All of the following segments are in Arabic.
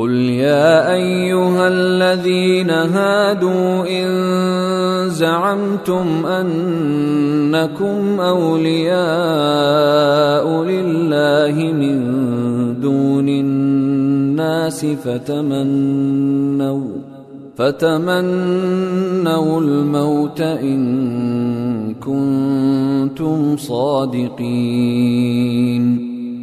قل يا ايها الذين هادوا ان زعمتم انكم اولياء لله من دون الناس فتمنوا فتمنوا الموت ان كنتم صادقين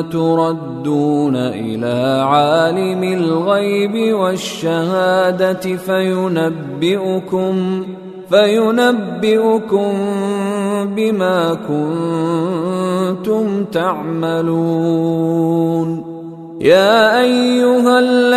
تردون إلى عالم الغيب والشهادة فينبئكم فينبئكم بما كنتم تعملون. يا أيها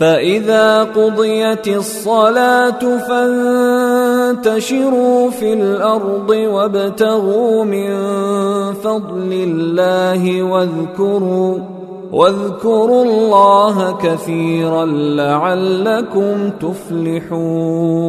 فإذا قضيت الصلاة فانتشروا في الأرض وابتغوا من فضل الله واذكروا واذكروا الله كثيرا لعلكم تفلحون